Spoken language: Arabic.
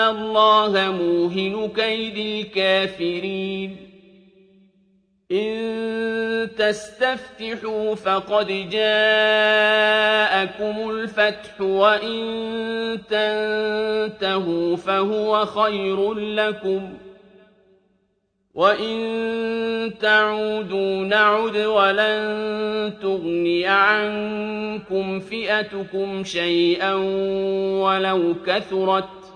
الله موهن كيد الكافرين إن تستفتحوا فقد جاءكم الفتح وإن تنتهوا فهو خير لكم وإن تعودوا نعد ولن تغني عنكم فئتكم شيئا ولو كثرت